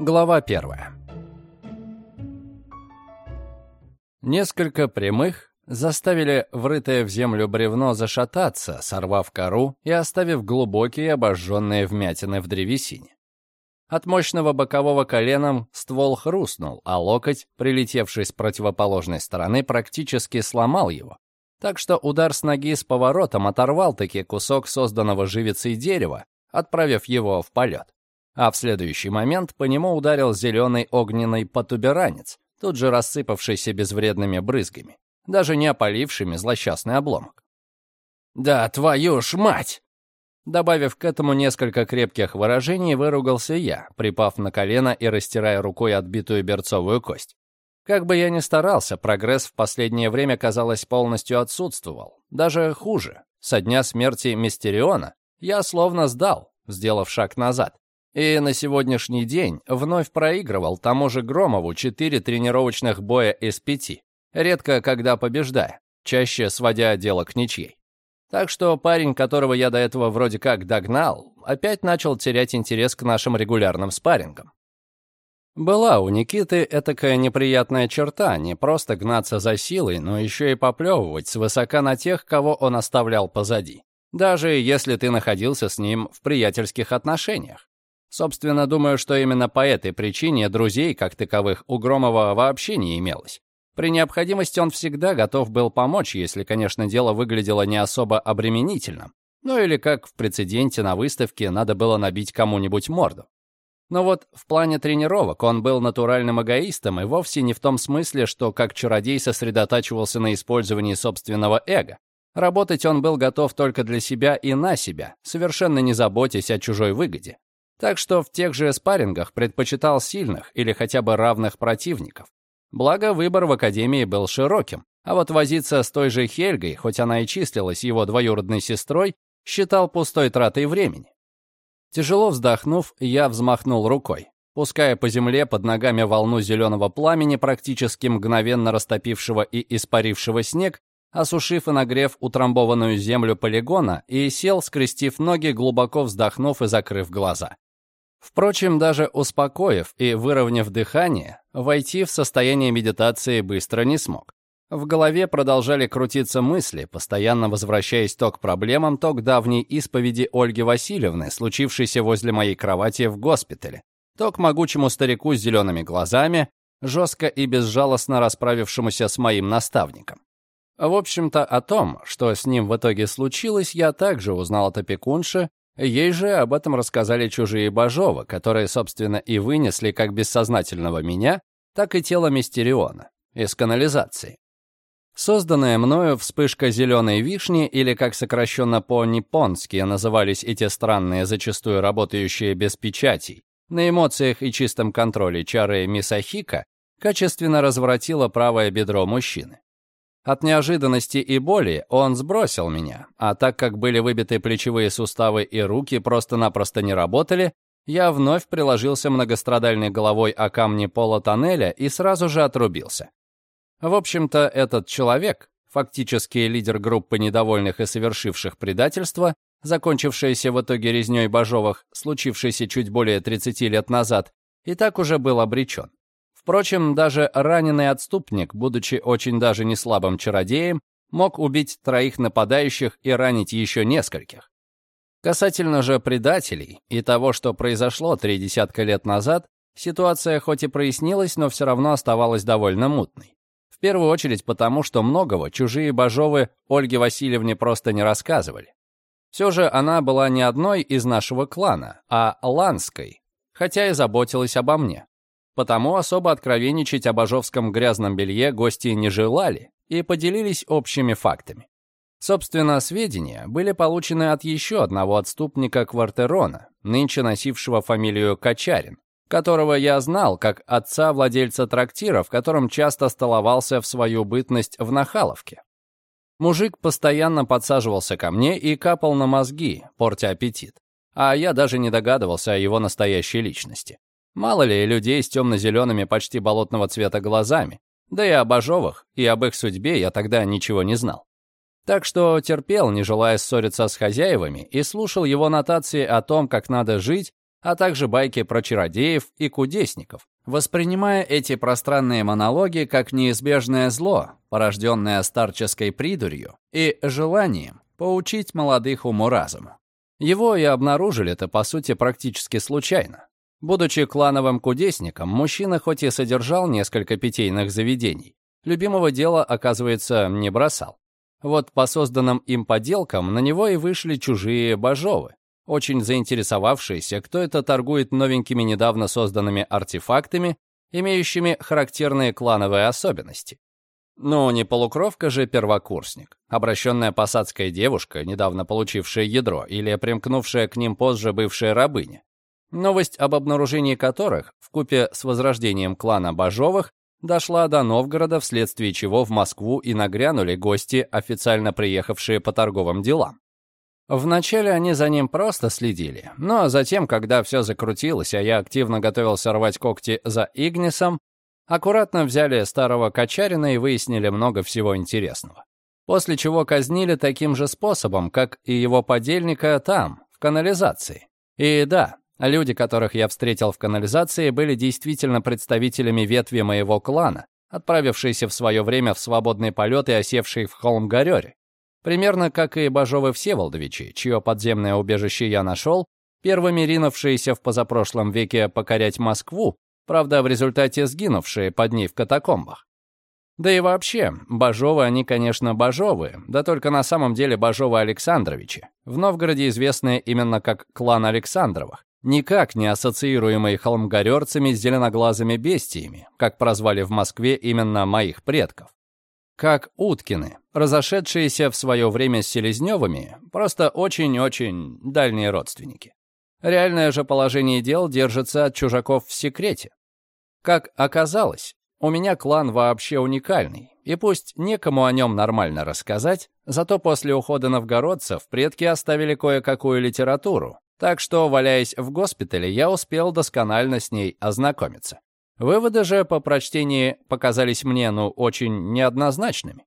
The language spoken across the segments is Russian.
Глава первая. Несколько прямых заставили врытое в землю бревно зашататься, сорвав кору и оставив глубокие обожженные вмятины в древесине. От мощного бокового коленом ствол хрустнул, а локоть, прилетевший с противоположной стороны, практически сломал его. Так что удар с ноги с поворотом оторвал таки кусок созданного живицей дерева, отправив его в полет. А в следующий момент по нему ударил зеленый огненный потуберанец, тут же рассыпавшийся безвредными брызгами, даже не опалившими злосчастный обломок. «Да твою ж мать!» Добавив к этому несколько крепких выражений, выругался я, припав на колено и растирая рукой отбитую берцовую кость. Как бы я ни старался, прогресс в последнее время, казалось, полностью отсутствовал. Даже хуже. Со дня смерти Мистериона я словно сдал, сделав шаг назад. И на сегодняшний день вновь проигрывал тому же Громову четыре тренировочных боя из пяти, редко когда побеждая, чаще сводя дело к ничьей. Так что парень, которого я до этого вроде как догнал, опять начал терять интерес к нашим регулярным спаррингам. Была у Никиты этакая неприятная черта, не просто гнаться за силой, но еще и поплевывать свысока на тех, кого он оставлял позади. Даже если ты находился с ним в приятельских отношениях. Собственно, думаю, что именно по этой причине друзей, как таковых, у Громова вообще не имелось. При необходимости он всегда готов был помочь, если, конечно, дело выглядело не особо обременительным. Ну или как в прецеденте на выставке надо было набить кому-нибудь морду. Но вот в плане тренировок он был натуральным эгоистом и вовсе не в том смысле, что как чародей сосредотачивался на использовании собственного эго. Работать он был готов только для себя и на себя, совершенно не заботясь о чужой выгоде. Так что в тех же спаррингах предпочитал сильных или хотя бы равных противников. Благо, выбор в Академии был широким, а вот возиться с той же Хельгой, хоть она и числилась его двоюродной сестрой, считал пустой тратой времени. Тяжело вздохнув, я взмахнул рукой, пуская по земле под ногами волну зеленого пламени, практически мгновенно растопившего и испарившего снег, осушив и нагрев утрамбованную землю полигона, и сел, скрестив ноги, глубоко вздохнув и закрыв глаза. Впрочем, даже успокоив и выровняв дыхание, войти в состояние медитации быстро не смог. В голове продолжали крутиться мысли, постоянно возвращаясь то к проблемам, то к давней исповеди Ольги Васильевны, случившейся возле моей кровати в госпитале, то к могучему старику с зелеными глазами, жестко и безжалостно расправившемуся с моим наставником. В общем-то, о том, что с ним в итоге случилось, я также узнал от опекунши, Ей же об этом рассказали чужие Бажова, которые, собственно, и вынесли как бессознательного меня, так и тело Мистериона из канализации. Созданная мною вспышка зеленой вишни, или как сокращенно по-японски назывались эти странные, зачастую работающие без печатей, на эмоциях и чистом контроле чары Мисахика, качественно разворотила правое бедро мужчины. От неожиданности и боли он сбросил меня, а так как были выбиты плечевые суставы и руки просто-напросто не работали, я вновь приложился многострадальной головой о камни пола тоннеля и сразу же отрубился. В общем-то, этот человек, фактически лидер группы недовольных и совершивших предательство, закончившееся в итоге резнёй Бажовых, случившейся чуть более 30 лет назад, и так уже был обречен. Впрочем, даже раненый отступник, будучи очень даже не слабым чародеем, мог убить троих нападающих и ранить еще нескольких. Касательно же предателей и того, что произошло три десятка лет назад, ситуация хоть и прояснилась, но все равно оставалась довольно мутной. В первую очередь потому, что многого чужие Бажовы Ольге Васильевне просто не рассказывали. Все же она была не одной из нашего клана, а ланской, хотя и заботилась обо мне. Потому особо откровенничать об ажовском грязном белье гости не желали и поделились общими фактами. Собственно, сведения были получены от еще одного отступника Квартерона, нынче носившего фамилию Качарин, которого я знал как отца владельца трактира, в котором часто столовался в свою бытность в Нахаловке. Мужик постоянно подсаживался ко мне и капал на мозги, портя аппетит. А я даже не догадывался о его настоящей личности. Мало ли людей с темно-зелеными почти болотного цвета глазами. Да и об ожовах, и об их судьбе я тогда ничего не знал. Так что терпел, не желая ссориться с хозяевами, и слушал его нотации о том, как надо жить, а также байки про чародеев и кудесников, воспринимая эти пространные монологи как неизбежное зло, порожденное старческой придурью и желанием поучить молодых уму-разуму. Его и обнаружили-то, по сути, практически случайно. Будучи клановым кудесником, мужчина хоть и содержал несколько питейных заведений, любимого дела, оказывается, не бросал. Вот по созданным им поделкам на него и вышли чужие божовы, очень заинтересовавшиеся, кто это торгует новенькими недавно созданными артефактами, имеющими характерные клановые особенности. Ну, не полукровка же первокурсник, обращенная посадская девушка, недавно получившая ядро, или примкнувшая к ним позже бывшая рабыня. Новость об обнаружении которых, в купе с возрождением клана Бажовых, дошла до Новгорода, вследствие чего в Москву и нагрянули гости, официально приехавшие по торговым делам. Вначале они за ним просто следили, но затем, когда все закрутилось, а я активно готовился рвать когти за Игнисом, аккуратно взяли старого Качарина и выяснили много всего интересного. После чего казнили таким же способом, как и его подельника там, в канализации. И да, люди, которых я встретил в канализации, были действительно представителями ветви моего клана, отправившиеся в свое время в свободный полет и осевшие в Холм-Горёре. Примерно как и Бажовы Всеволодовичи, чье подземное убежище я нашел, первыми ринувшиеся в позапрошлом веке покорять Москву, правда, в результате сгинувшие под ней в катакомбах. Да и вообще, Бажовы они, конечно, Бажовы, да только на самом деле Бажовы Александровичи, в Новгороде известные именно как клан Александровых, никак не ассоциируемый холмгорерцами с зеленоглазыми бестиями, как прозвали в Москве именно моих предков как Уткины, разошедшиеся в свое время с Селезневыми, просто очень-очень дальние родственники. Реальное же положение дел держится от чужаков в секрете. Как оказалось, у меня клан вообще уникальный, и пусть некому о нем нормально рассказать, зато после ухода новгородцев предки оставили кое-какую литературу, так что, валяясь в госпитале, я успел досконально с ней ознакомиться. Выводы же по прочтении показались мне, ну, очень неоднозначными.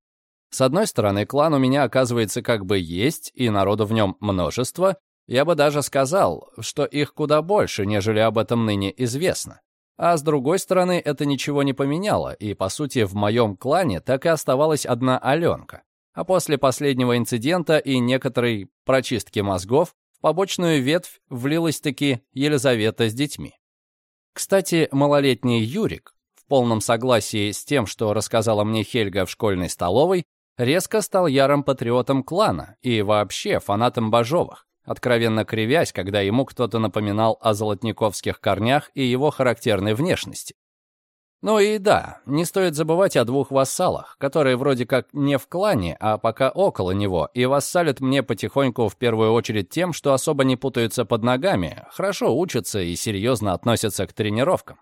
С одной стороны, клан у меня, оказывается, как бы есть, и народу в нем множество. Я бы даже сказал, что их куда больше, нежели об этом ныне известно. А с другой стороны, это ничего не поменяло, и, по сути, в моем клане так и оставалась одна Аленка. А после последнего инцидента и некоторой прочистки мозгов побочную ветвь влилась-таки Елизавета с детьми. Кстати, малолетний Юрик, в полном согласии с тем, что рассказала мне Хельга в школьной столовой, резко стал ярым патриотом клана и вообще фанатом Бажовых, откровенно кривясь, когда ему кто-то напоминал о золотниковских корнях и его характерной внешности. Ну и да, не стоит забывать о двух вассалах, которые вроде как не в клане, а пока около него, и вассалят мне потихоньку в первую очередь тем, что особо не путаются под ногами, хорошо учатся и серьезно относятся к тренировкам.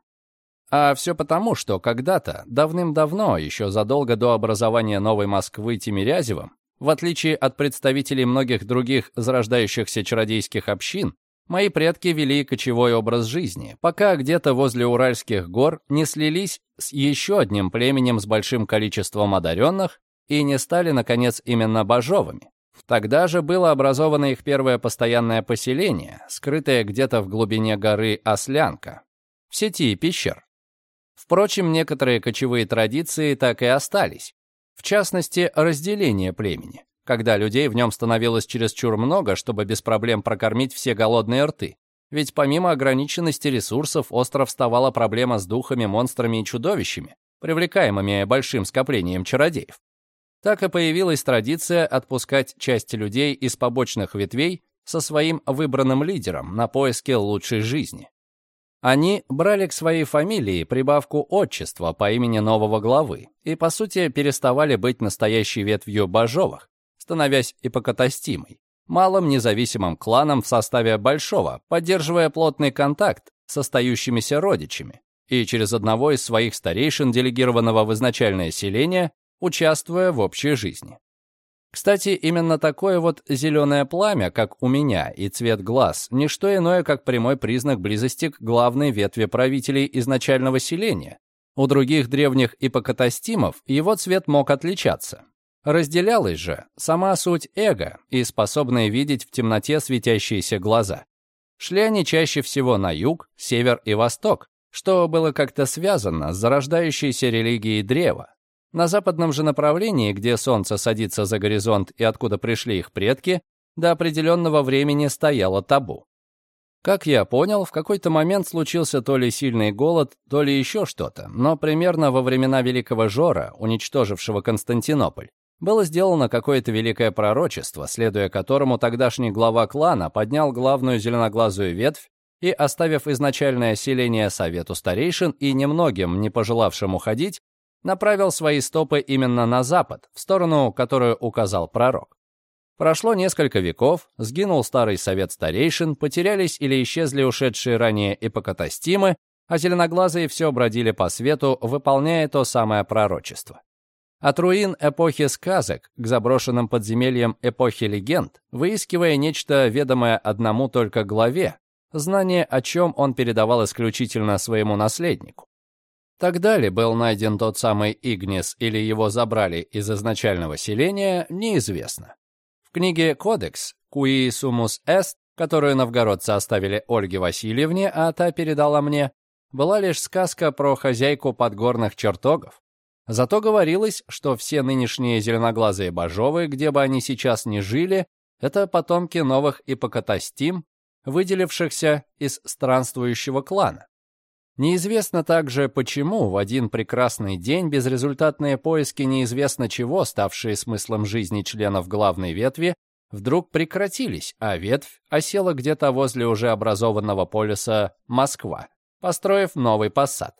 А все потому, что когда-то, давным-давно, еще задолго до образования новой Москвы Тимирязевым, в отличие от представителей многих других зарождающихся чародейских общин, Мои предки вели кочевой образ жизни, пока где-то возле Уральских гор не слились с еще одним племенем с большим количеством одаренных и не стали, наконец, именно божовыми. Тогда же было образовано их первое постоянное поселение, скрытое где-то в глубине горы Ослянка, в сети пещер. Впрочем, некоторые кочевые традиции так и остались, в частности, разделение племени когда людей в нем становилось чересчур много, чтобы без проблем прокормить все голодные рты. Ведь помимо ограниченности ресурсов, остров вставала проблема с духами, монстрами и чудовищами, привлекаемыми большим скоплением чародеев. Так и появилась традиция отпускать часть людей из побочных ветвей со своим выбранным лидером на поиски лучшей жизни. Они брали к своей фамилии прибавку отчества по имени нового главы и, по сути, переставали быть настоящей ветвью Бажовых, становясь ипокатастимой, малым независимым кланом в составе большого, поддерживая плотный контакт с остающимися родичами и через одного из своих старейшин, делегированного в изначальное селение, участвуя в общей жизни. Кстати, именно такое вот зеленое пламя, как у меня, и цвет глаз, не что иное, как прямой признак близости к главной ветви правителей изначального селения. У других древних ипокатастимов его цвет мог отличаться. Разделялась же сама суть эго и способные видеть в темноте светящиеся глаза. Шли они чаще всего на юг, север и восток, что было как-то связано с зарождающейся религией древа. На западном же направлении, где солнце садится за горизонт и откуда пришли их предки, до определенного времени стояло табу. Как я понял, в какой-то момент случился то ли сильный голод, то ли еще что-то, но примерно во времена Великого Жора, уничтожившего Константинополь, было сделано какое-то великое пророчество, следуя которому тогдашний глава клана поднял главную зеленоглазую ветвь и, оставив изначальное селение совету старейшин и немногим не пожелавшим уходить, направил свои стопы именно на запад, в сторону, которую указал пророк. Прошло несколько веков, сгинул старый совет старейшин, потерялись или исчезли ушедшие ранее эпокатастимы, а зеленоглазые все бродили по свету, выполняя то самое пророчество. От руин эпохи сказок к заброшенным подземельям эпохи легенд, выискивая нечто ведомое одному только главе, знание о чем он передавал исключительно своему наследнику. Тогда ли был найден тот самый Игнис или его забрали из изначального селения, неизвестно. В книге «Кодекс» «Куи сумус эст», которую новгородцы оставили Ольге Васильевне, а та передала мне, была лишь сказка про хозяйку подгорных чертогов. Зато говорилось, что все нынешние зеленоглазые божовы, где бы они сейчас ни жили, это потомки новых ипокатастим, выделившихся из странствующего клана. Неизвестно также, почему в один прекрасный день безрезультатные поиски неизвестно чего, ставшие смыслом жизни членов главной ветви, вдруг прекратились, а ветвь осела где-то возле уже образованного полюса Москва, построив новый посад.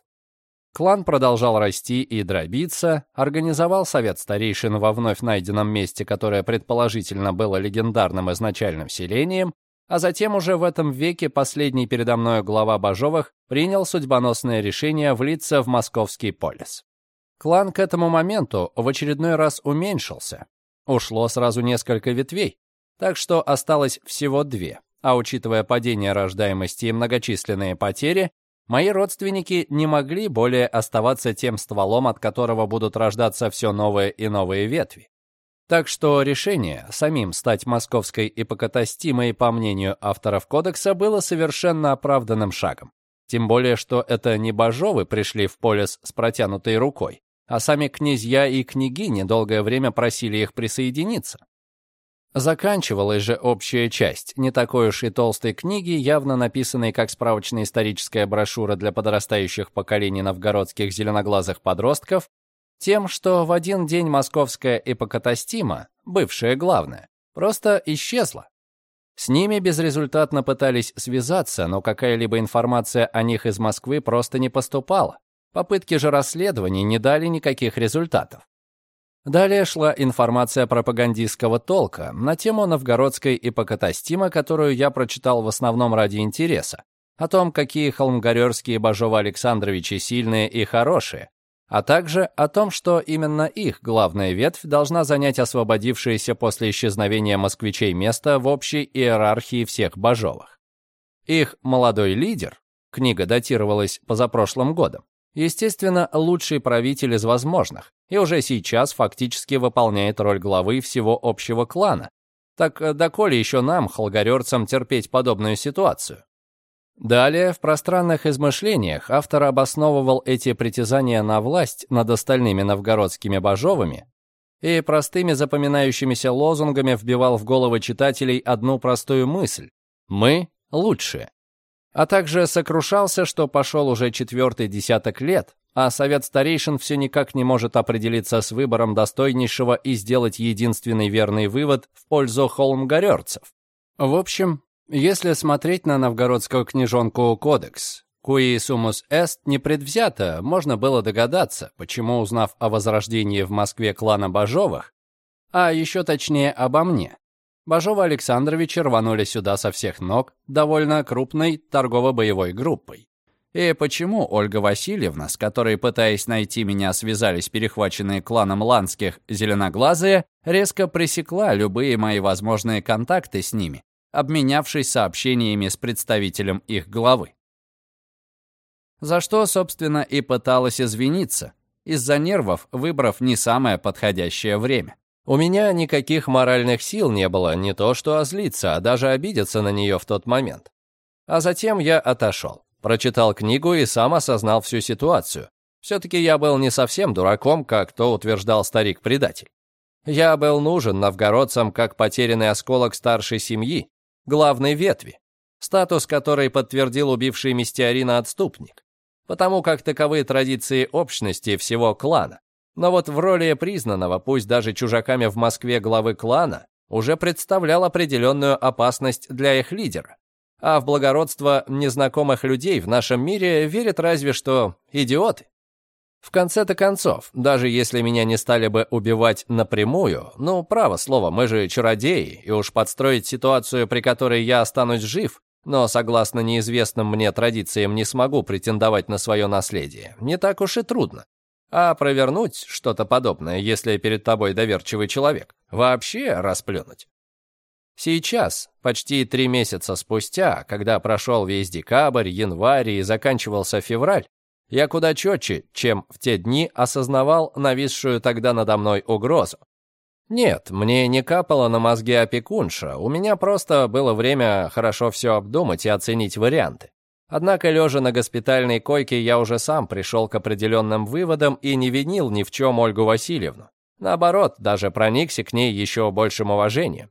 Клан продолжал расти и дробиться, организовал совет старейшин во вновь найденном месте, которое предположительно было легендарным изначальным селением, а затем уже в этом веке последний передо мной глава Бажовых принял судьбоносное решение влиться в московский полис. Клан к этому моменту в очередной раз уменьшился. Ушло сразу несколько ветвей, так что осталось всего две. А учитывая падение рождаемости и многочисленные потери, мои родственники не могли более оставаться тем стволом, от которого будут рождаться все новые и новые ветви. Так что решение самим стать московской ипокатастимой, по мнению авторов кодекса, было совершенно оправданным шагом. Тем более, что это не божовы пришли в полис с протянутой рукой, а сами князья и княгини долгое время просили их присоединиться. Заканчивалась же общая часть, не такой уж и толстой книги, явно написанной как справочная историческая брошюра для подрастающих поколений новгородских зеленоглазых подростков, тем, что в один день московская эпокатастима, бывшая главная, просто исчезла. С ними безрезультатно пытались связаться, но какая-либо информация о них из Москвы просто не поступала. Попытки же расследований не дали никаких результатов. Далее шла информация пропагандистского толка на тему новгородской эпокатастима, которую я прочитал в основном ради интереса, о том, какие холмгорерские божова Александровичи сильные и хорошие, а также о том, что именно их главная ветвь должна занять освободившееся после исчезновения москвичей место в общей иерархии всех божовых. Их молодой лидер, книга датировалась позапрошлым годом, естественно, лучший правитель из возможных, и уже сейчас фактически выполняет роль главы всего общего клана. Так доколе еще нам, холгорерцам, терпеть подобную ситуацию? Далее, в пространных измышлениях автор обосновывал эти притязания на власть над остальными новгородскими божовыми и простыми запоминающимися лозунгами вбивал в головы читателей одну простую мысль «Мы лучшие». А также сокрушался, что пошел уже четвертый десяток лет, а совет старейшин все никак не может определиться с выбором достойнейшего и сделать единственный верный вывод в пользу холмгорерцев. В общем, если смотреть на новгородскую книжонку «Кодекс», «Куи сумус эст» непредвзято, можно было догадаться, почему, узнав о возрождении в Москве клана Бажовых, а еще точнее обо мне, Бажова Александровичи рванули сюда со всех ног довольно крупной торгово-боевой группой. И почему Ольга Васильевна, с которой, пытаясь найти меня, связались перехваченные кланом Ланских зеленоглазые, резко пресекла любые мои возможные контакты с ними, обменявшись сообщениями с представителем их главы. За что, собственно, и пыталась извиниться, из-за нервов выбрав не самое подходящее время. У меня никаких моральных сил не было, не то что озлиться, а даже обидеться на нее в тот момент. А затем я отошел, прочитал книгу и сам осознал всю ситуацию. Все-таки я был не совсем дураком, как то утверждал старик-предатель. Я был нужен новгородцам как потерянный осколок старшей семьи, главной ветви, статус которой подтвердил убивший Мистиарина отступник, потому как таковы традиции общности всего клана. Но вот в роли признанного, пусть даже чужаками в Москве главы клана, уже представлял определенную опасность для их лидера. А в благородство незнакомых людей в нашем мире верят разве что идиоты. В конце-то концов, даже если меня не стали бы убивать напрямую, ну, право слово, мы же чародеи, и уж подстроить ситуацию, при которой я останусь жив, но, согласно неизвестным мне традициям, не смогу претендовать на свое наследие, не так уж и трудно. А провернуть что-то подобное, если перед тобой доверчивый человек, вообще расплюнуть. Сейчас, почти три месяца спустя, когда прошел весь декабрь, январь и заканчивался февраль, я куда четче, чем в те дни, осознавал нависшую тогда надо мной угрозу. Нет, мне не капало на мозги опекунша, у меня просто было время хорошо все обдумать и оценить варианты. Однако, лежа на госпитальной койке, я уже сам пришел к определенным выводам и не винил ни в чем Ольгу Васильевну. Наоборот, даже проникся к ней еще большим уважением.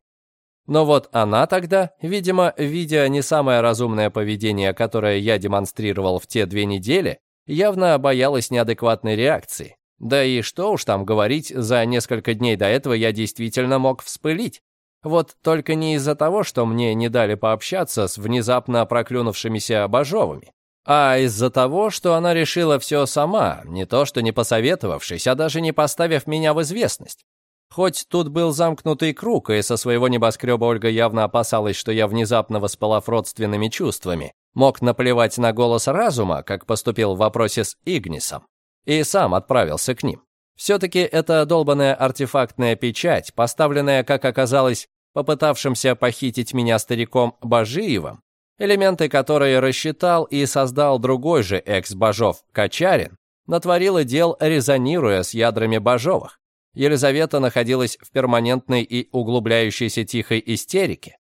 Но вот она тогда, видимо, видя не самое разумное поведение, которое я демонстрировал в те две недели, явно боялась неадекватной реакции. Да и что уж там говорить, за несколько дней до этого я действительно мог вспылить. Вот только не из-за того, что мне не дали пообщаться с внезапно проклюнувшимися Бажовыми, а из-за того, что она решила все сама, не то что не посоветовавшись, а даже не поставив меня в известность. Хоть тут был замкнутый круг, и со своего небоскреба Ольга явно опасалась, что я, внезапно воспалав родственными чувствами, мог наплевать на голос разума, как поступил в вопросе с Игнисом, и сам отправился к ним. Все-таки это долбанная артефактная печать, поставленная, как оказалось, попытавшимся похитить меня стариком Бажиевым, элементы которой рассчитал и создал другой же экс-бажов Качарин, натворила дел, резонируя с ядрами бажовых. Елизавета находилась в перманентной и углубляющейся тихой истерике.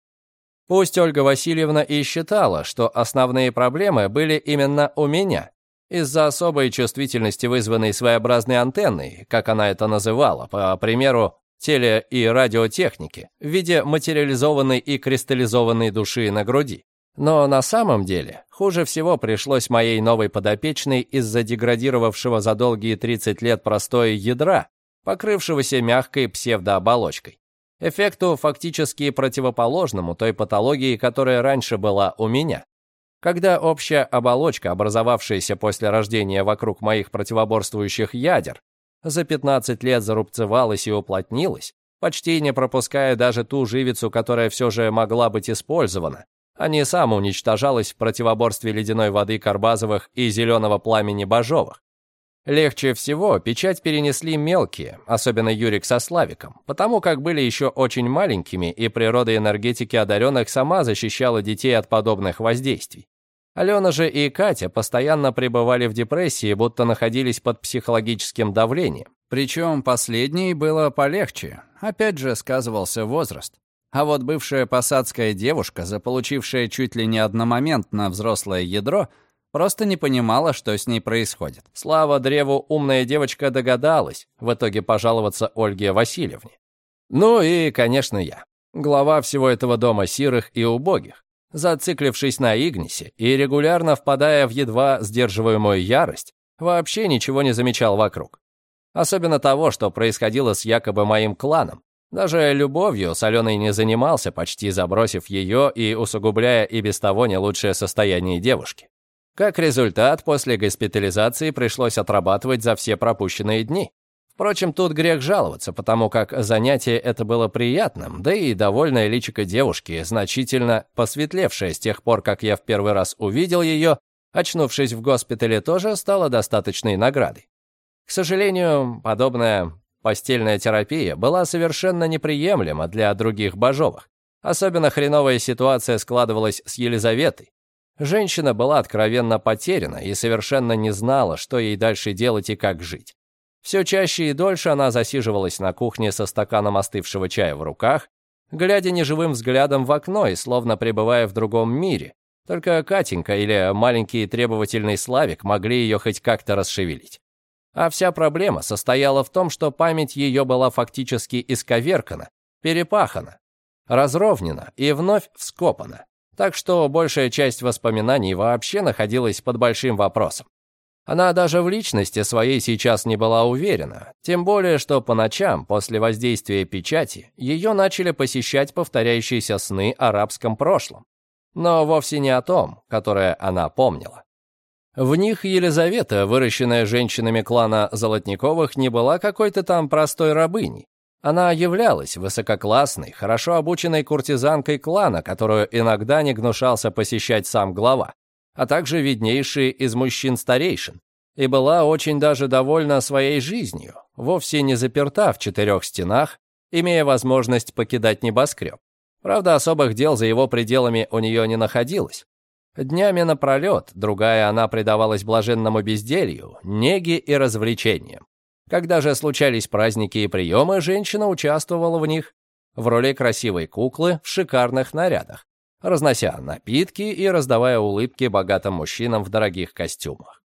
Пусть Ольга Васильевна и считала, что основные проблемы были именно у меня, из-за особой чувствительности, вызванной своеобразной антенной, как она это называла, по примеру теле- и радиотехники, в виде материализованной и кристаллизованной души на груди. Но на самом деле хуже всего пришлось моей новой подопечной из-за деградировавшего за долгие 30 лет простоя ядра, покрывшегося мягкой псевдооболочкой. Эффекту фактически противоположному той патологии, которая раньше была у меня. Когда общая оболочка, образовавшаяся после рождения вокруг моих противоборствующих ядер, за 15 лет зарубцевалась и уплотнилась, почти не пропуская даже ту живицу, которая все же могла быть использована, а не самоуничтожалась в противоборстве ледяной воды Карбазовых и зеленого пламени Бажовых. Легче всего печать перенесли мелкие, особенно Юрик со Славиком, потому как были еще очень маленькими, и природа энергетики одаренных сама защищала детей от подобных воздействий. Алена же и Катя постоянно пребывали в депрессии, будто находились под психологическим давлением. Причем последней было полегче. Опять же сказывался возраст. А вот бывшая посадская девушка, заполучившая чуть ли не одномоментно взрослое ядро, Просто не понимала, что с ней происходит. Слава древу, умная девочка догадалась в итоге пожаловаться Ольге Васильевне. Ну и, конечно, я. Глава всего этого дома сирых и убогих. Зациклившись на Игнисе и регулярно впадая в едва сдерживаемую ярость, вообще ничего не замечал вокруг. Особенно того, что происходило с якобы моим кланом. Даже любовью с Аленой не занимался, почти забросив ее и усугубляя и без того не лучшее состояние девушки. Как результат, после госпитализации пришлось отрабатывать за все пропущенные дни. Впрочем, тут грех жаловаться, потому как занятие это было приятным, да и довольная личико девушки, значительно посветлевшая с тех пор, как я в первый раз увидел ее, очнувшись в госпитале, тоже стала достаточной наградой. К сожалению, подобная постельная терапия была совершенно неприемлема для других божовых. Особенно хреновая ситуация складывалась с Елизаветой, Женщина была откровенно потеряна и совершенно не знала, что ей дальше делать и как жить. Все чаще и дольше она засиживалась на кухне со стаканом остывшего чая в руках, глядя неживым взглядом в окно и словно пребывая в другом мире, Только Катенька или маленький требовательный Славик могли ее хоть как-то расшевелить. А вся проблема состояла в том, что память ее была фактически исковеркана, перепахана, разровнена и вновь вскопана. Так что большая часть воспоминаний вообще находилась под большим вопросом. Она даже в личности своей сейчас не была уверена, тем более, что по ночам, после воздействия печати, ее начали посещать повторяющиеся сны арабском прошлом. Но вовсе не о том, которое она помнила. В них Елизавета, выращенная женщинами клана Золотниковых, не была какой-то там простой рабыней. Она являлась высококлассной, хорошо обученной куртизанкой клана, которую иногда не гнушался посещать сам глава а также виднейшие из мужчин старейшин, и была очень даже довольна своей жизнью, вовсе не заперта в четырех стенах, имея возможность покидать небоскреб. Правда, особых дел за его пределами у нее не находилось. Днями напролет, другая она предавалась блаженному безделью, неге и развлечениям. Когда же случались праздники и приемы, женщина участвовала в них в роли красивой куклы в шикарных нарядах, разнося напитки и раздавая улыбки богатым мужчинам в дорогих костюмах.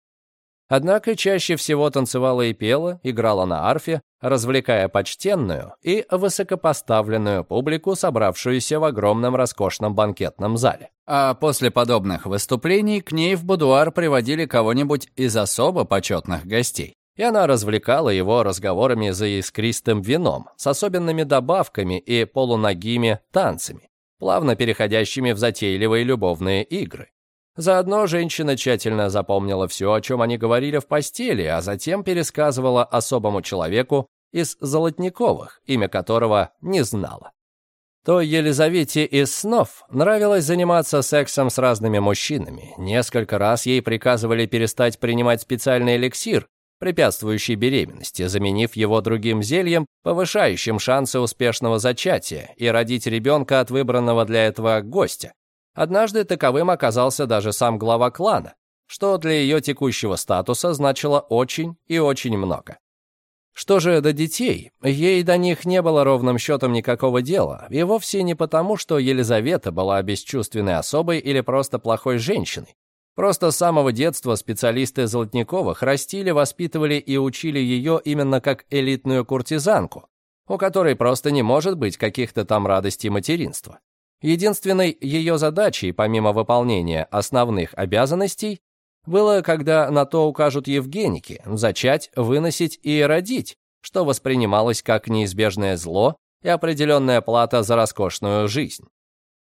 Однако чаще всего танцевала и пела, играла на арфе, развлекая почтенную и высокопоставленную публику, собравшуюся в огромном роскошном банкетном зале. А после подобных выступлений к ней в будуар приводили кого-нибудь из особо почетных гостей. И она развлекала его разговорами за искристым вином, с особенными добавками и полуногими танцами плавно переходящими в затейливые любовные игры. Заодно женщина тщательно запомнила все, о чем они говорили в постели, а затем пересказывала особому человеку из Золотниковых, имя которого не знала. То Елизавете из снов нравилось заниматься сексом с разными мужчинами. Несколько раз ей приказывали перестать принимать специальный эликсир, препятствующий беременности, заменив его другим зельем, повышающим шансы успешного зачатия и родить ребенка от выбранного для этого гостя. Однажды таковым оказался даже сам глава клана, что для ее текущего статуса значило очень и очень много. Что же до детей, ей до них не было ровным счетом никакого дела, и вовсе не потому, что Елизавета была бесчувственной особой или просто плохой женщиной. Просто с самого детства специалисты Золотниковых растили, воспитывали и учили ее именно как элитную куртизанку, у которой просто не может быть каких-то там радостей материнства. Единственной ее задачей, помимо выполнения основных обязанностей, было, когда на то укажут Евгеники, зачать, выносить и родить, что воспринималось как неизбежное зло и определенная плата за роскошную жизнь.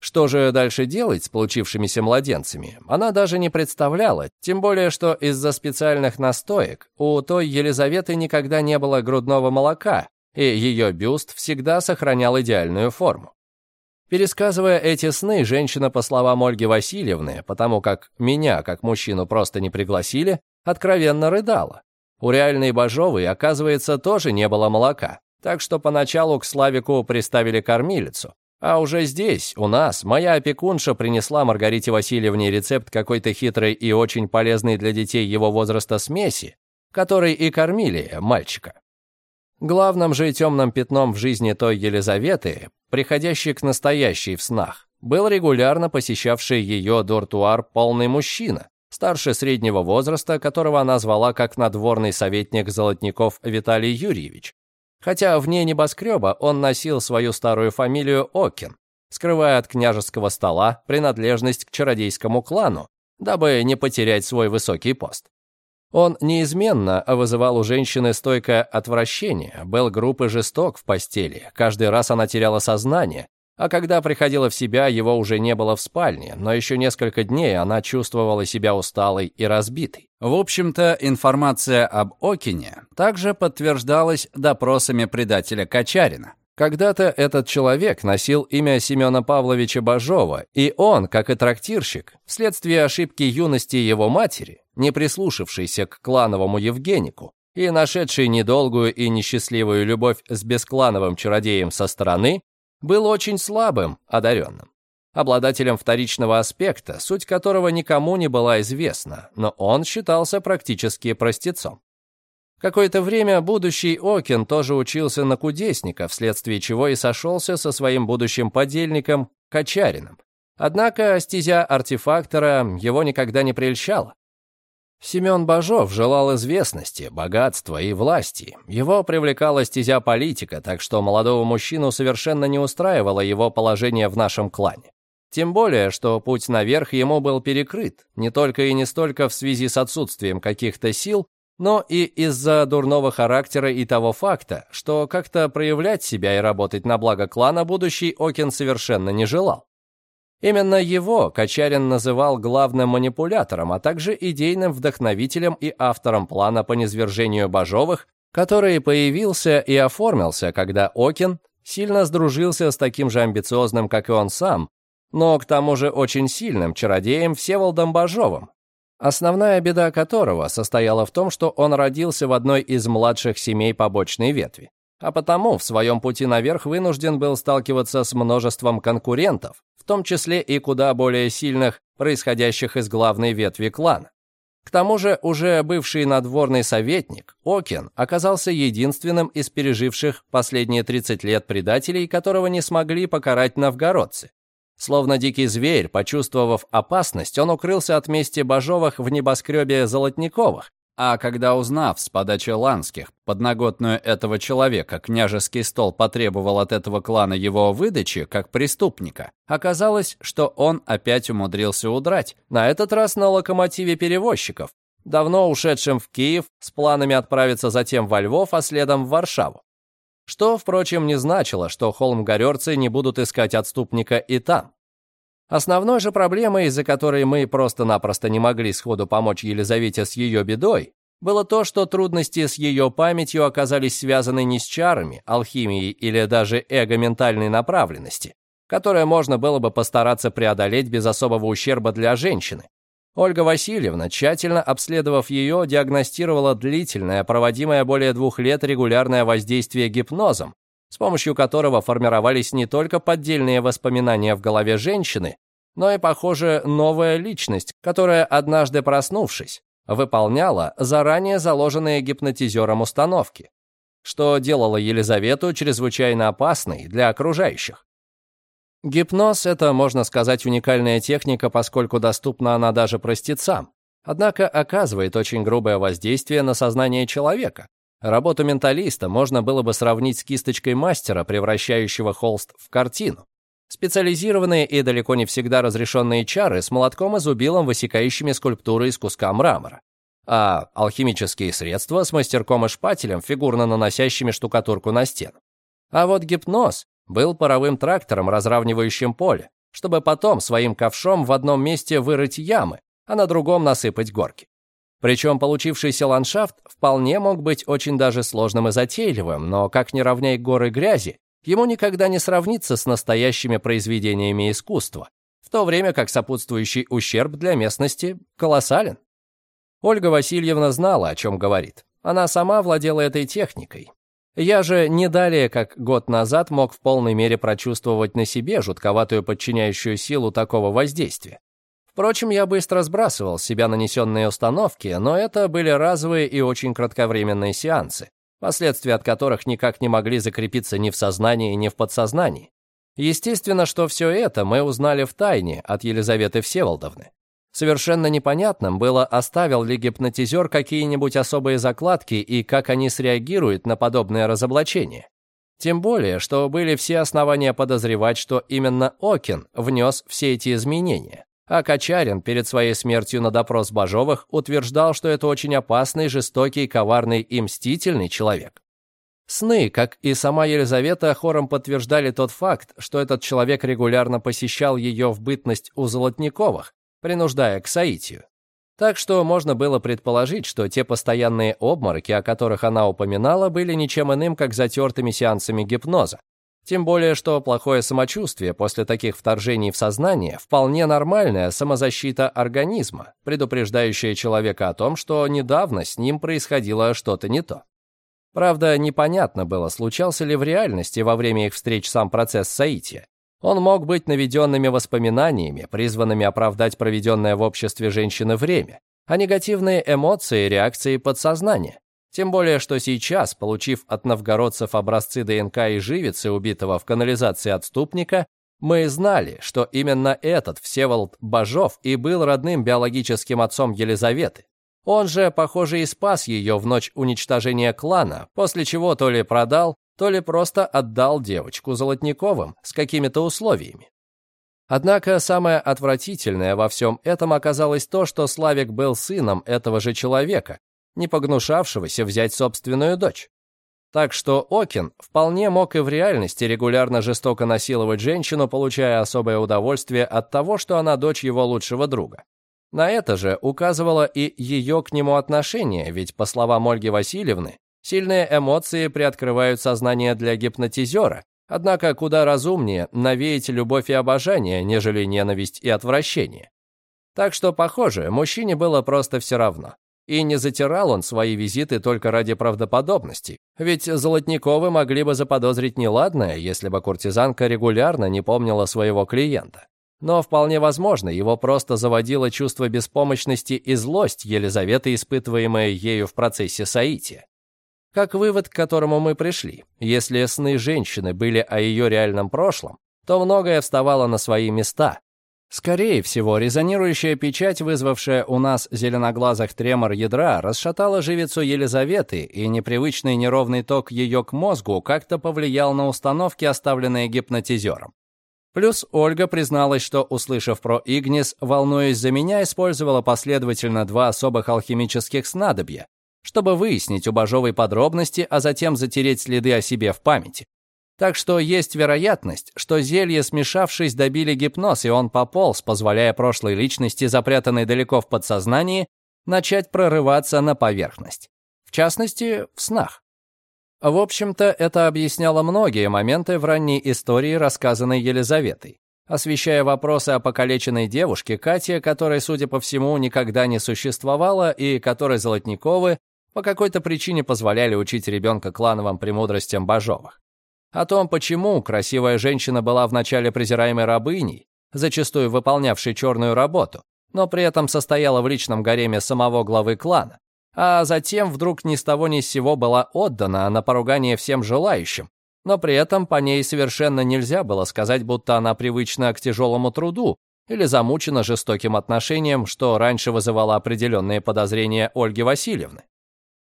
Что же дальше делать с получившимися младенцами, она даже не представляла, тем более, что из-за специальных настоек у той Елизаветы никогда не было грудного молока, и ее бюст всегда сохранял идеальную форму. Пересказывая эти сны, женщина, по словам Ольги Васильевны, потому как меня, как мужчину, просто не пригласили, откровенно рыдала. У реальной Бажовой, оказывается, тоже не было молока, так что поначалу к Славику приставили кормилицу, а уже здесь, у нас, моя опекунша принесла Маргарите Васильевне рецепт какой-то хитрой и очень полезной для детей его возраста смеси, которой и кормили мальчика. Главным же темным пятном в жизни той Елизаветы, приходящей к настоящей в снах, был регулярно посещавший ее дортуар полный мужчина, старше среднего возраста, которого она звала как надворный советник Золотников Виталий Юрьевич, Хотя вне небоскреба он носил свою старую фамилию Окин, скрывая от княжеского стола принадлежность к чародейскому клану, дабы не потерять свой высокий пост. Он неизменно вызывал у женщины стойкое отвращение, был груб и жесток в постели, каждый раз она теряла сознание, а когда приходила в себя, его уже не было в спальне, но еще несколько дней она чувствовала себя усталой и разбитой. В общем-то, информация об Окине также подтверждалась допросами предателя Качарина. Когда-то этот человек носил имя Семена Павловича Бажова, и он, как и трактирщик, вследствие ошибки юности его матери, не прислушавшийся к клановому Евгенику и нашедший недолгую и несчастливую любовь с бесклановым чародеем со стороны, был очень слабым, одаренным. Обладателем вторичного аспекта, суть которого никому не была известна, но он считался практически простецом. Какое-то время будущий Окин тоже учился на кудесника, вследствие чего и сошелся со своим будущим подельником Качариным, Однако стезя артефактора его никогда не прельщала. Семен Бажов желал известности, богатства и власти. Его привлекала стезя политика, так что молодого мужчину совершенно не устраивало его положение в нашем клане. Тем более, что путь наверх ему был перекрыт, не только и не столько в связи с отсутствием каких-то сил, но и из-за дурного характера и того факта, что как-то проявлять себя и работать на благо клана будущий Окин совершенно не желал. Именно его Качарин называл главным манипулятором, а также идейным вдохновителем и автором плана по низвержению Бажовых, который появился и оформился, когда Окин сильно сдружился с таким же амбициозным, как и он сам, но к тому же очень сильным чародеем Всеволодом Бажовым, основная беда которого состояла в том, что он родился в одной из младших семей побочной ветви, а потому в своем пути наверх вынужден был сталкиваться с множеством конкурентов, в том числе и куда более сильных, происходящих из главной ветви клана. К тому же уже бывший надворный советник Окин оказался единственным из переживших последние 30 лет предателей, которого не смогли покарать новгородцы. Словно дикий зверь, почувствовав опасность, он укрылся от мести Бажовых в небоскребе Золотниковых, а когда узнав с подачи Ланских подноготную этого человека, княжеский стол потребовал от этого клана его выдачи как преступника, оказалось, что он опять умудрился удрать, на этот раз на локомотиве перевозчиков, давно ушедшим в Киев с планами отправиться затем во Львов, а следом в Варшаву. Что, впрочем, не значило, что холмгорерцы не будут искать отступника и там. Основной же проблемой, из-за которой мы просто-напросто не могли сходу помочь Елизавете с ее бедой, было то, что трудности с ее памятью оказались связаны не с чарами, алхимией или даже эго-ментальной направленности, которое можно было бы постараться преодолеть без особого ущерба для женщины. Ольга Васильевна, тщательно обследовав ее, диагностировала длительное, проводимое более двух лет регулярное воздействие гипнозом, с помощью которого формировались не только поддельные воспоминания в голове женщины, но и, похоже, новая личность, которая, однажды проснувшись, выполняла заранее заложенные гипнотизером установки, что делало Елизавету чрезвычайно опасной для окружающих. Гипноз — это, можно сказать, уникальная техника, поскольку доступна она даже простецам, однако оказывает очень грубое воздействие на сознание человека. Работу менталиста можно было бы сравнить с кисточкой мастера, превращающего холст в картину. Специализированные и далеко не всегда разрешенные чары с молотком и зубилом, высекающими скульптуры из куска мрамора. А алхимические средства с мастерком и шпателем, фигурно наносящими штукатурку на стену. А вот гипноз был паровым трактором, разравнивающим поле, чтобы потом своим ковшом в одном месте вырыть ямы, а на другом насыпать горки. Причем получившийся ландшафт вполне мог быть очень даже сложным и затейливым, но как не равняй горы грязи, ему никогда не сравнится с настоящими произведениями искусства, в то время как сопутствующий ущерб для местности колоссален. Ольга Васильевна знала, о чем говорит. Она сама владела этой техникой. Я же не далее, как год назад, мог в полной мере прочувствовать на себе жутковатую подчиняющую силу такого воздействия. Впрочем, я быстро сбрасывал с себя нанесенные установки, но это были разовые и очень кратковременные сеансы последствия от которых никак не могли закрепиться ни в сознании, ни в подсознании. Естественно, что все это мы узнали в тайне от Елизаветы Всеволодовны. Совершенно непонятным было, оставил ли гипнотизер какие-нибудь особые закладки и как они среагируют на подобное разоблачение. Тем более, что были все основания подозревать, что именно Окин внес все эти изменения. А Качарин перед своей смертью на допрос Бажовых утверждал, что это очень опасный, жестокий, коварный и мстительный человек. Сны, как и сама Елизавета, хором подтверждали тот факт, что этот человек регулярно посещал ее в бытность у Золотниковых, принуждая к соитию. Так что можно было предположить, что те постоянные обмороки, о которых она упоминала, были ничем иным, как затертыми сеансами гипноза, тем более, что плохое самочувствие после таких вторжений в сознание вполне нормальная самозащита организма, предупреждающая человека о том, что недавно с ним происходило что-то не то. Правда, непонятно было, случался ли в реальности во время их встреч сам процесс соития. Он мог быть наведенными воспоминаниями, призванными оправдать проведенное в обществе женщины время, а негативные эмоции – реакции подсознания. Тем более, что сейчас, получив от новгородцев образцы ДНК и живицы убитого в канализации отступника, Мы знали, что именно этот Всеволод Бажов и был родным биологическим отцом Елизаветы. Он же, похоже, и спас ее в ночь уничтожения клана, после чего то ли продал, то ли просто отдал девочку Золотниковым с какими-то условиями. Однако самое отвратительное во всем этом оказалось то, что Славик был сыном этого же человека, не погнушавшегося взять собственную дочь. Так что Окин вполне мог и в реальности регулярно жестоко насиловать женщину, получая особое удовольствие от того, что она дочь его лучшего друга. На это же указывало и ее к нему отношение, ведь, по словам Ольги Васильевны, сильные эмоции приоткрывают сознание для гипнотизера, однако куда разумнее навеять любовь и обожание, нежели ненависть и отвращение. Так что, похоже, мужчине было просто все равно. И не затирал он свои визиты только ради правдоподобности, ведь Золотниковы могли бы заподозрить неладное, если бы куртизанка регулярно не помнила своего клиента. Но вполне возможно, его просто заводило чувство беспомощности и злость Елизаветы, испытываемая ею в процессе соития. Как вывод, к которому мы пришли, если сны женщины были о ее реальном прошлом, то многое вставало на свои места, Скорее всего, резонирующая печать, вызвавшая у нас зеленоглазых тремор ядра, расшатала живицу Елизаветы, и непривычный неровный ток ее к мозгу как-то повлиял на установки, оставленные гипнотизером. Плюс Ольга призналась, что, услышав про Игнис, волнуясь за меня, использовала последовательно два особых алхимических снадобья, чтобы выяснить у Бажовой подробности, а затем затереть следы о себе в памяти. Так что есть вероятность, что зелье, смешавшись, добили гипноз, и он пополз, позволяя прошлой личности, запрятанной далеко в подсознании, начать прорываться на поверхность. В частности, в снах. В общем-то, это объясняло многие моменты в ранней истории, рассказанной Елизаветой, освещая вопросы о покалеченной девушке Кате, которой, судя по всему, никогда не существовало, и которой Золотниковы по какой-то причине позволяли учить ребенка клановым премудростям Бажовых. О том, почему красивая женщина была вначале презираемой рабыней, зачастую выполнявшей черную работу, но при этом состояла в личном гареме самого главы клана, а затем вдруг ни с того ни с сего была отдана на поругание всем желающим, но при этом по ней совершенно нельзя было сказать, будто она привычна к тяжелому труду или замучена жестоким отношением, что раньше вызывало определенные подозрения Ольги Васильевны.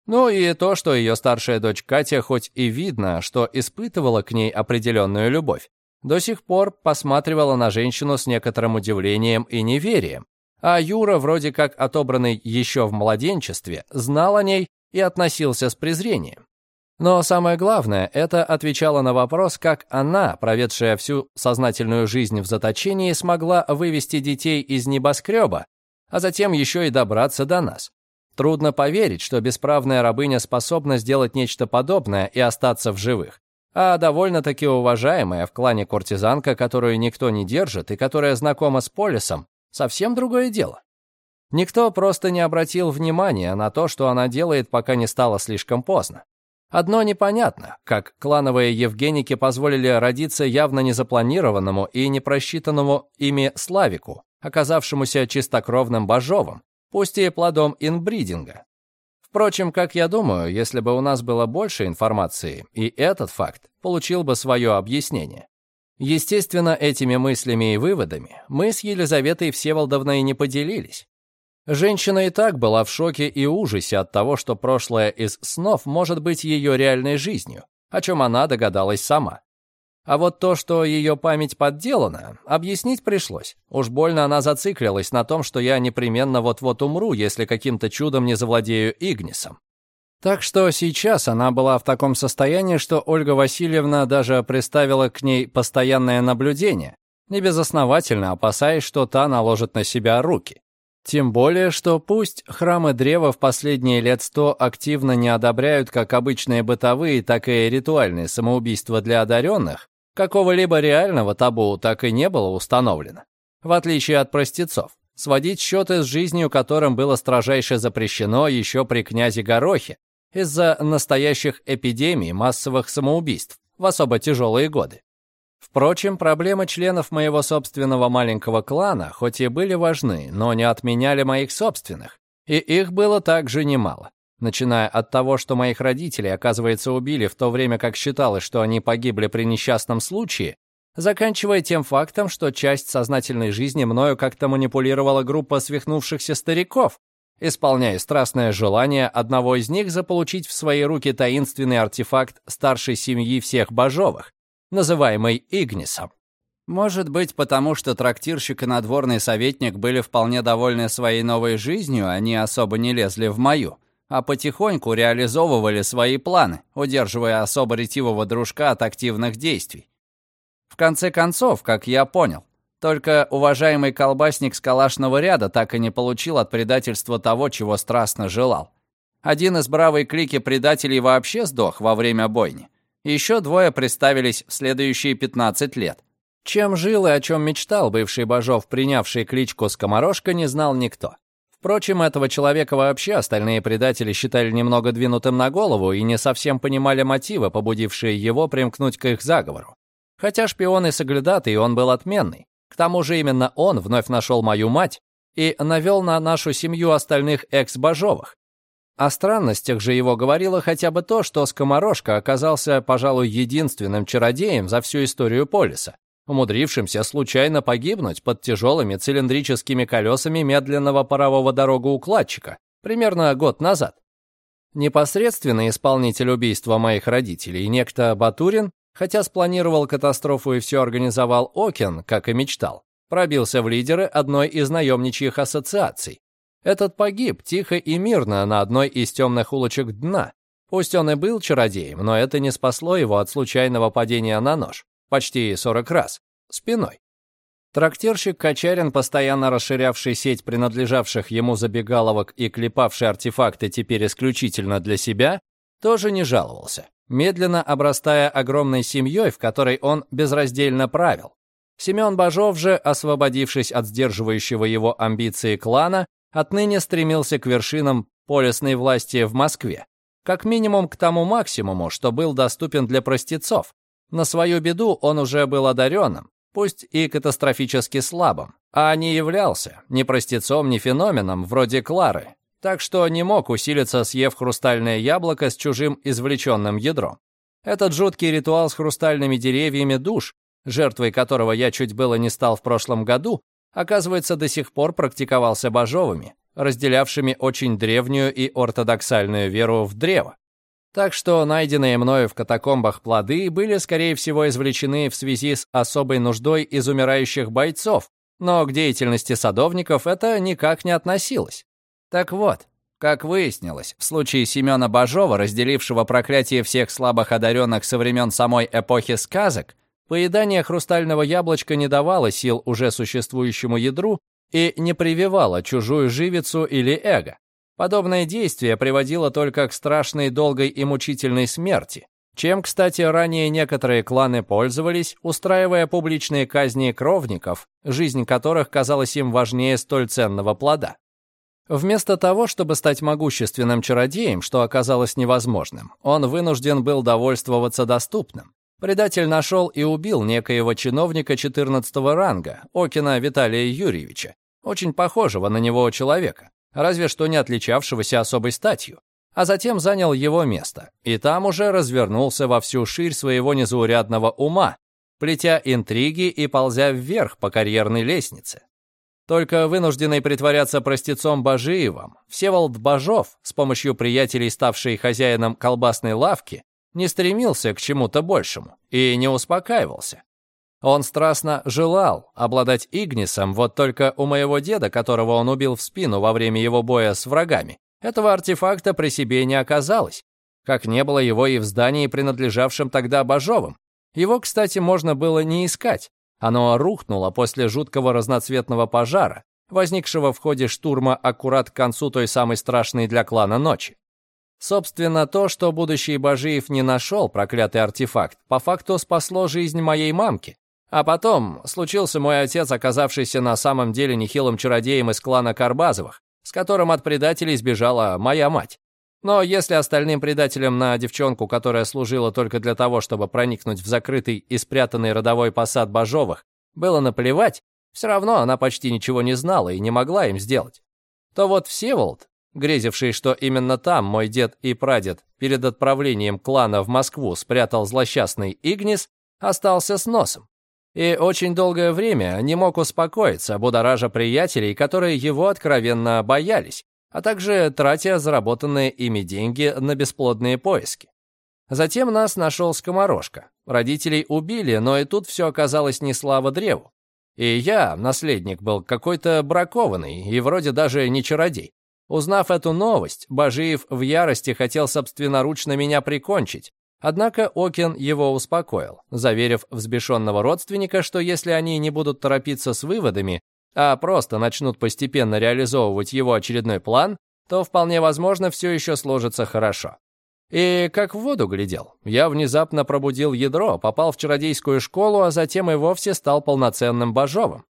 Ну и то, что ее старшая дочь Катя хоть и видно, что испытывала к ней определенную любовь, до сих пор посматривала на женщину с некоторым удивлением и неверием. А Юра, вроде как отобранный еще в младенчестве, знал о ней и относился с презрением. Но самое главное, это отвечало на вопрос, как она, проведшая всю сознательную жизнь в заточении, смогла вывести детей из небоскреба, а затем еще и добраться до нас. Трудно поверить, что бесправная рабыня способна сделать нечто подобное и остаться в живых. А довольно-таки уважаемая в клане куртизанка, которую никто не держит и которая знакома с Полисом, совсем другое дело. Никто просто не обратил внимания на то, что она делает, пока не стало слишком поздно. Одно непонятно, как клановые Евгеники позволили родиться явно незапланированному и непросчитанному ими Славику, оказавшемуся чистокровным Бажовым, пусть и плодом инбридинга. Впрочем, как я думаю, если бы у нас было больше информации, и этот факт получил бы свое объяснение. Естественно, этими мыслями и выводами мы с Елизаветой Всеволодовной не поделились. Женщина и так была в шоке и ужасе от того, что прошлое из снов может быть ее реальной жизнью, о чем она догадалась сама. А вот то, что ее память подделана, объяснить пришлось. Уж больно она зациклилась на том, что я непременно вот-вот умру, если каким-то чудом не завладею Игнисом. Так что сейчас она была в таком состоянии, что Ольга Васильевна даже приставила к ней постоянное наблюдение, небезосновательно опасаясь, что та наложит на себя руки. Тем более, что пусть храмы древа в последние лет сто активно не одобряют как обычные бытовые, так и ритуальные самоубийства для одаренных, Какого-либо реального табу так и не было установлено. В отличие от простецов, сводить счеты с жизнью которым было строжайше запрещено еще при князе Горохе из-за настоящих эпидемий массовых самоубийств в особо тяжелые годы. Впрочем, проблемы членов моего собственного маленького клана хоть и были важны, но не отменяли моих собственных, и их было также немало начиная от того, что моих родителей, оказывается, убили в то время, как считалось, что они погибли при несчастном случае, заканчивая тем фактом, что часть сознательной жизни мною как-то манипулировала группа свихнувшихся стариков, исполняя страстное желание одного из них заполучить в свои руки таинственный артефакт старшей семьи всех Бажовых, называемый Игнисом. Может быть, потому что трактирщик и надворный советник были вполне довольны своей новой жизнью, они особо не лезли в мою, а потихоньку реализовывали свои планы, удерживая особо ретивого дружка от активных действий. В конце концов, как я понял, только уважаемый колбасник с калашного ряда так и не получил от предательства того, чего страстно желал. Один из бравой клики предателей вообще сдох во время бойни. Еще двое представились в следующие 15 лет. Чем жил и о чем мечтал бывший Бажов, принявший кличку Скоморошка, не знал никто. Впрочем, этого человека вообще остальные предатели считали немного двинутым на голову и не совсем понимали мотивы, побудившие его примкнуть к их заговору. Хотя шпион и соглядатый он был отменный. К тому же именно он вновь нашел мою мать и навел на нашу семью остальных экс-бажовых. О странностях же его говорило хотя бы то, что Скоморошка оказался, пожалуй, единственным чародеем за всю историю Полиса, умудрившимся случайно погибнуть под тяжелыми цилиндрическими колесами медленного парового дорогоукладчика примерно год назад. Непосредственный исполнитель убийства моих родителей, некто Батурин, хотя спланировал катастрофу и все организовал Окен, как и мечтал, пробился в лидеры одной из наемничьих ассоциаций. Этот погиб тихо и мирно на одной из темных улочек дна. Пусть он и был чародеем, но это не спасло его от случайного падения на нож почти 40 раз, спиной. Трактирщик Качарин, постоянно расширявший сеть принадлежавших ему забегаловок и клепавший артефакты теперь исключительно для себя, тоже не жаловался, медленно обрастая огромной семьей, в которой он безраздельно правил. Семен Бажов же, освободившись от сдерживающего его амбиции клана, отныне стремился к вершинам полисной власти в Москве, как минимум к тому максимуму, что был доступен для простецов, на свою беду он уже был одаренным, пусть и катастрофически слабым, а не являлся ни простецом, ни феноменом вроде Клары, так что не мог усилиться, съев хрустальное яблоко с чужим извлеченным ядром. Этот жуткий ритуал с хрустальными деревьями душ, жертвой которого я чуть было не стал в прошлом году, оказывается, до сих пор практиковался божовыми, разделявшими очень древнюю и ортодоксальную веру в древо. Так что найденные мною в катакомбах плоды были, скорее всего, извлечены в связи с особой нуждой из умирающих бойцов, но к деятельности садовников это никак не относилось. Так вот, как выяснилось, в случае Семена Бажова, разделившего проклятие всех слабых одаренных со времен самой эпохи сказок, поедание хрустального яблочка не давало сил уже существующему ядру и не прививало чужую живицу или эго. Подобное действие приводило только к страшной, долгой и мучительной смерти, чем, кстати, ранее некоторые кланы пользовались, устраивая публичные казни кровников, жизнь которых казалась им важнее столь ценного плода. Вместо того, чтобы стать могущественным чародеем, что оказалось невозможным, он вынужден был довольствоваться доступным. Предатель нашел и убил некоего чиновника 14 ранга, Окина Виталия Юрьевича, очень похожего на него человека разве что не отличавшегося особой статью, а затем занял его место, и там уже развернулся во всю ширь своего незаурядного ума, плетя интриги и ползя вверх по карьерной лестнице. Только вынужденный притворяться простецом Бажиевым, Всеволод Бажов, с помощью приятелей, ставший хозяином колбасной лавки, не стремился к чему-то большему и не успокаивался. Он страстно желал обладать Игнисом, вот только у моего деда, которого он убил в спину во время его боя с врагами, этого артефакта при себе не оказалось, как не было его и в здании, принадлежавшем тогда Бажовым. Его, кстати, можно было не искать. Оно рухнуло после жуткого разноцветного пожара, возникшего в ходе штурма аккурат к концу той самой страшной для клана ночи. Собственно, то, что будущий Бажиев не нашел проклятый артефакт, по факту спасло жизнь моей мамки, а потом случился мой отец, оказавшийся на самом деле нехилым чародеем из клана Карбазовых, с которым от предателей сбежала моя мать. Но если остальным предателям на девчонку, которая служила только для того, чтобы проникнуть в закрытый и спрятанный родовой посад Бажовых, было наплевать, все равно она почти ничего не знала и не могла им сделать. То вот Всеволод, грезивший, что именно там мой дед и прадед перед отправлением клана в Москву спрятал злосчастный Игнис, остался с носом. И очень долгое время не мог успокоиться, будоража приятелей, которые его откровенно боялись, а также тратя заработанные ими деньги на бесплодные поиски. Затем нас нашел скоморошка. Родителей убили, но и тут все оказалось не слава древу. И я, наследник, был какой-то бракованный и вроде даже не чародей. Узнав эту новость, Бажиев в ярости хотел собственноручно меня прикончить. Однако Окин его успокоил, заверив взбешенного родственника, что если они не будут торопиться с выводами, а просто начнут постепенно реализовывать его очередной план, то вполне возможно все еще сложится хорошо. И как в воду глядел, я внезапно пробудил ядро, попал в чародейскую школу, а затем и вовсе стал полноценным божовым.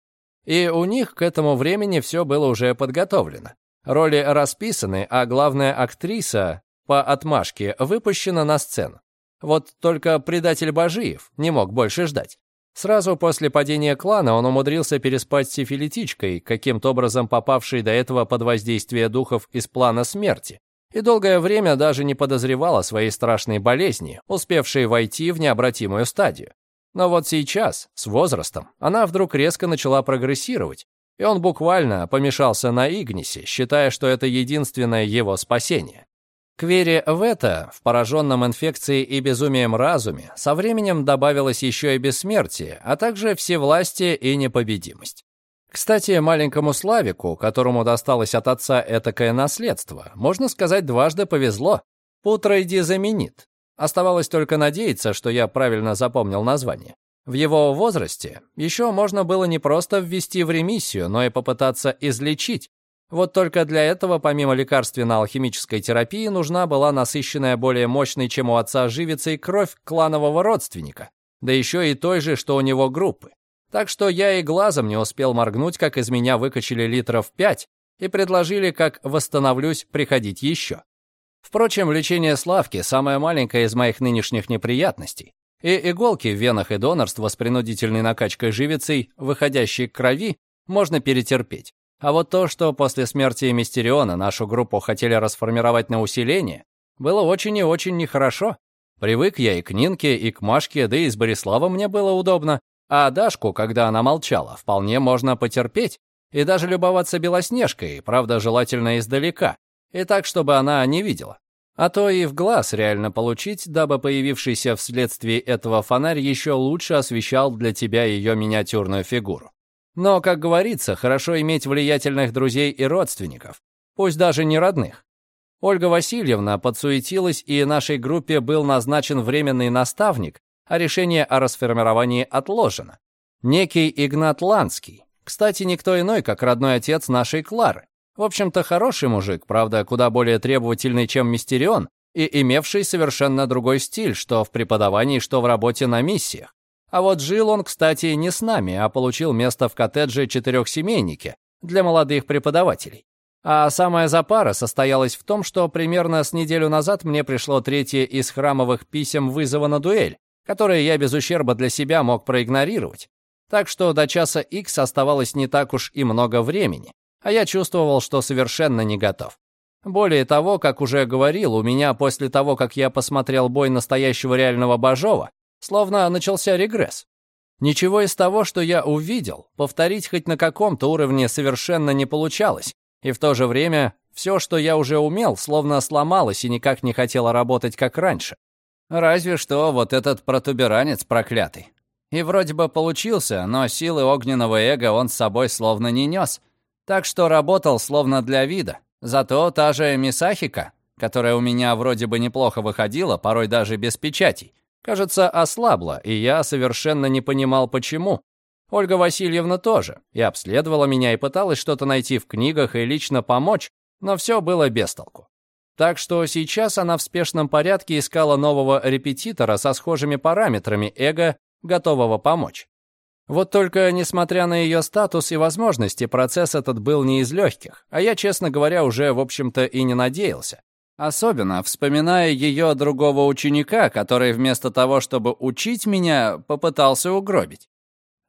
И у них к этому времени все было уже подготовлено. Роли расписаны, а главная актриса по отмашке выпущена на сцену. Вот только предатель Бажиев не мог больше ждать. Сразу после падения клана он умудрился переспать с сифилитичкой, каким-то образом попавшей до этого под воздействие духов из плана смерти, и долгое время даже не подозревал о своей страшной болезни, успевшей войти в необратимую стадию. Но вот сейчас, с возрастом, она вдруг резко начала прогрессировать, и он буквально помешался на Игнисе, считая, что это единственное его спасение. К вере в это, в пораженном инфекцией и безумием разуме, со временем добавилось еще и бессмертие, а также всевластие и непобедимость. Кстати, маленькому Славику, которому досталось от отца этакое наследство, можно сказать, дважды повезло. Путройди заменит. Оставалось только надеяться, что я правильно запомнил название. В его возрасте еще можно было не просто ввести в ремиссию, но и попытаться излечить. Вот только для этого, помимо лекарственно-алхимической терапии, нужна была насыщенная более мощной, чем у отца живицей, кровь кланового родственника, да еще и той же, что у него группы. Так что я и глазом не успел моргнуть, как из меня выкачали литров пять и предложили, как восстановлюсь, приходить еще. Впрочем, лечение Славки – самое маленькое из моих нынешних неприятностей. И иголки в венах и донорство с принудительной накачкой живицей, выходящей к крови, можно перетерпеть. А вот то, что после смерти Мистериона нашу группу хотели расформировать на усиление, было очень и очень нехорошо. Привык я и к Нинке, и к Машке, да и с Бориславом мне было удобно. А Дашку, когда она молчала, вполне можно потерпеть и даже любоваться Белоснежкой, правда, желательно издалека, и так, чтобы она не видела. А то и в глаз реально получить, дабы появившийся вследствие этого фонарь еще лучше освещал для тебя ее миниатюрную фигуру. Но, как говорится, хорошо иметь влиятельных друзей и родственников, пусть даже не родных. Ольга Васильевна подсуетилась, и нашей группе был назначен временный наставник, а решение о расформировании отложено. Некий Игнат Ланский, кстати, никто иной, как родной отец нашей Клары. В общем-то, хороший мужик, правда, куда более требовательный, чем Мистерион, и имевший совершенно другой стиль, что в преподавании, что в работе на миссиях. А вот жил он, кстати, не с нами, а получил место в коттедже четырехсемейнике для молодых преподавателей. А самая запара состоялась в том, что примерно с неделю назад мне пришло третье из храмовых писем вызова на дуэль, которое я без ущерба для себя мог проигнорировать. Так что до часа X оставалось не так уж и много времени а я чувствовал, что совершенно не готов. Более того, как уже говорил, у меня после того, как я посмотрел бой настоящего реального Бажова, словно начался регресс. Ничего из того, что я увидел, повторить хоть на каком-то уровне совершенно не получалось, и в то же время все, что я уже умел, словно сломалось и никак не хотело работать как раньше. Разве что вот этот протуберанец проклятый. И вроде бы получился, но силы огненного эго он с собой словно не нес — так что работал словно для вида. Зато та же Мисахика, которая у меня вроде бы неплохо выходила, порой даже без печатей, кажется, ослабла, и я совершенно не понимал, почему. Ольга Васильевна тоже, и обследовала меня, и пыталась что-то найти в книгах и лично помочь, но все было без толку. Так что сейчас она в спешном порядке искала нового репетитора со схожими параметрами эго, готового помочь. Вот только, несмотря на ее статус и возможности, процесс этот был не из легких, а я, честно говоря, уже, в общем-то, и не надеялся. Особенно вспоминая ее другого ученика, который вместо того, чтобы учить меня, попытался угробить.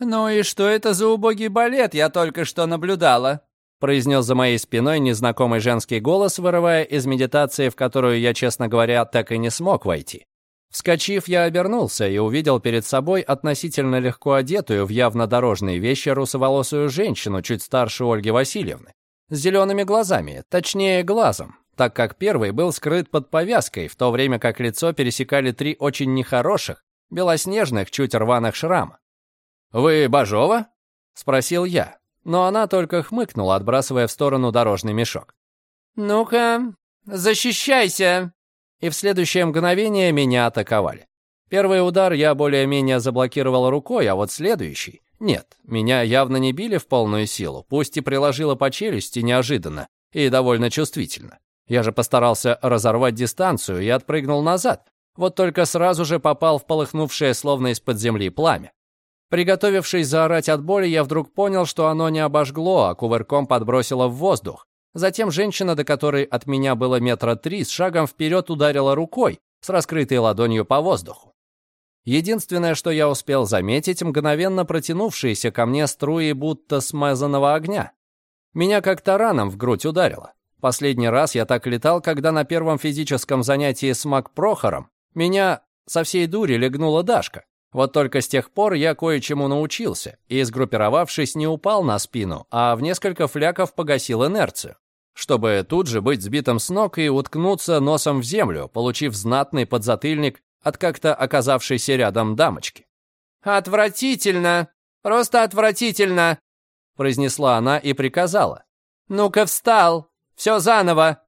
«Ну и что это за убогий балет, я только что наблюдала?» произнес за моей спиной незнакомый женский голос, вырывая из медитации, в которую я, честно говоря, так и не смог войти. Вскочив, я обернулся и увидел перед собой относительно легко одетую в явно дорожные вещи русоволосую женщину, чуть старше Ольги Васильевны, с зелеными глазами, точнее глазом, так как первый был скрыт под повязкой, в то время как лицо пересекали три очень нехороших, белоснежных, чуть рваных шрама. «Вы Бажова?» — спросил я, но она только хмыкнула, отбрасывая в сторону дорожный мешок. «Ну-ка, защищайся!» И в следующее мгновение меня атаковали. Первый удар я более-менее заблокировал рукой, а вот следующий... Нет, меня явно не били в полную силу, пусть и приложило по челюсти неожиданно и довольно чувствительно. Я же постарался разорвать дистанцию и отпрыгнул назад, вот только сразу же попал в полыхнувшее словно из-под земли пламя. Приготовившись заорать от боли, я вдруг понял, что оно не обожгло, а кувырком подбросило в воздух. Затем женщина, до которой от меня было метра три, с шагом вперед ударила рукой, с раскрытой ладонью по воздуху. Единственное, что я успел заметить, мгновенно протянувшиеся ко мне струи будто смазанного огня. Меня как тараном в грудь ударило. Последний раз я так летал, когда на первом физическом занятии с Мак Прохором меня со всей дури легнула Дашка. Вот только с тех пор я кое-чему научился и, сгруппировавшись, не упал на спину, а в несколько фляков погасил инерцию чтобы тут же быть сбитым с ног и уткнуться носом в землю, получив знатный подзатыльник от как-то оказавшейся рядом дамочки. «Отвратительно! Просто отвратительно!» произнесла она и приказала. «Ну-ка встал! Все заново!»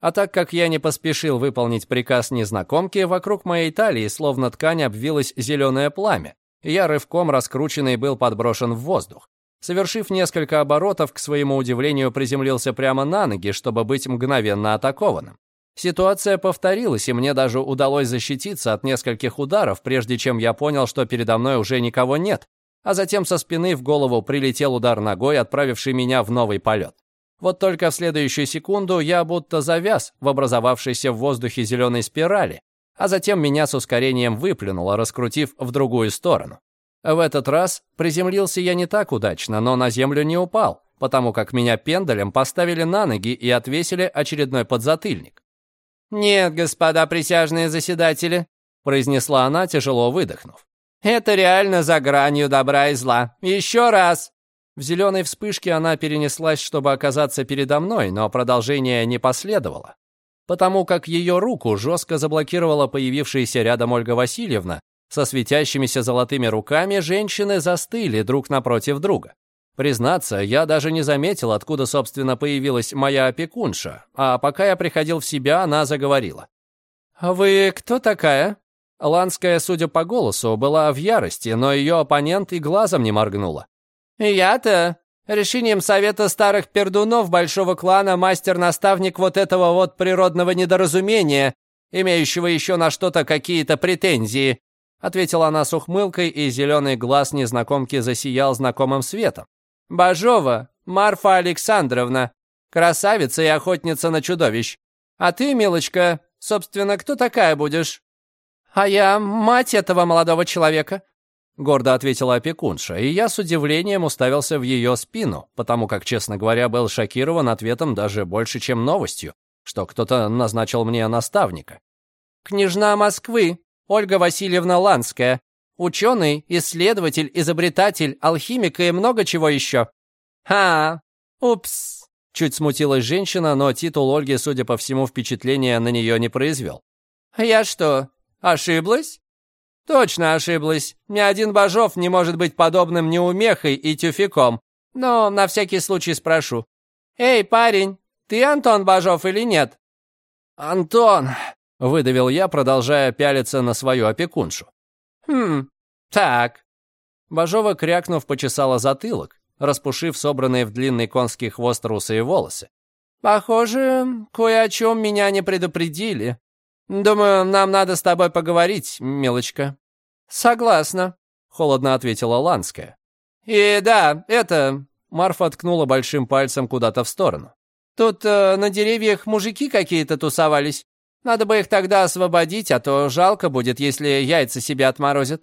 А так как я не поспешил выполнить приказ незнакомки, вокруг моей талии словно ткань обвилось зеленое пламя, и я рывком раскрученный был подброшен в воздух. Совершив несколько оборотов, к своему удивлению, приземлился прямо на ноги, чтобы быть мгновенно атакованным. Ситуация повторилась, и мне даже удалось защититься от нескольких ударов, прежде чем я понял, что передо мной уже никого нет. А затем со спины в голову прилетел удар ногой, отправивший меня в новый полет. Вот только в следующую секунду я будто завяз в образовавшейся в воздухе зеленой спирали, а затем меня с ускорением выплюнуло, раскрутив в другую сторону. В этот раз приземлился я не так удачно, но на землю не упал, потому как меня пендалем поставили на ноги и отвесили очередной подзатыльник. «Нет, господа присяжные заседатели», — произнесла она, тяжело выдохнув. «Это реально за гранью добра и зла. Еще раз!» В зеленой вспышке она перенеслась, чтобы оказаться передо мной, но продолжение не последовало, потому как ее руку жестко заблокировала появившаяся рядом Ольга Васильевна, со светящимися золотыми руками женщины застыли друг напротив друга. Признаться, я даже не заметил, откуда, собственно, появилась моя опекунша, а пока я приходил в себя, она заговорила. «Вы кто такая?» Ланская, судя по голосу, была в ярости, но ее оппонент и глазом не моргнула. «Я-то решением совета старых пердунов большого клана мастер-наставник вот этого вот природного недоразумения, имеющего еще на что-то какие-то претензии ответила она с ухмылкой, и зеленый глаз незнакомки засиял знакомым светом. «Бажова, Марфа Александровна, красавица и охотница на чудовищ. А ты, милочка, собственно, кто такая будешь?» «А я мать этого молодого человека», — гордо ответила опекунша, и я с удивлением уставился в ее спину, потому как, честно говоря, был шокирован ответом даже больше, чем новостью, что кто-то назначил мне наставника. «Княжна Москвы, Ольга Васильевна Ланская. Ученый, исследователь, изобретатель, алхимик и много чего еще. Ха, упс. Чуть смутилась женщина, но титул Ольги, судя по всему, впечатления на нее не произвел. «Я что, ошиблась?» «Точно ошиблась. Ни один Бажов не может быть подобным неумехой и тюфяком. Но на всякий случай спрошу. Эй, парень, ты Антон Бажов или нет?» «Антон!» Выдавил я, продолжая пялиться на свою опекуншу. «Хм, так». Бажова, крякнув, почесала затылок, распушив собранные в длинный конский хвост русые волосы. «Похоже, кое о чем меня не предупредили. Думаю, нам надо с тобой поговорить, милочка». «Согласна», — холодно ответила Ланская. «И да, это...» — Марфа ткнула большим пальцем куда-то в сторону. «Тут э, на деревьях мужики какие-то тусовались. Надо бы их тогда освободить, а то жалко будет, если яйца себе отморозят».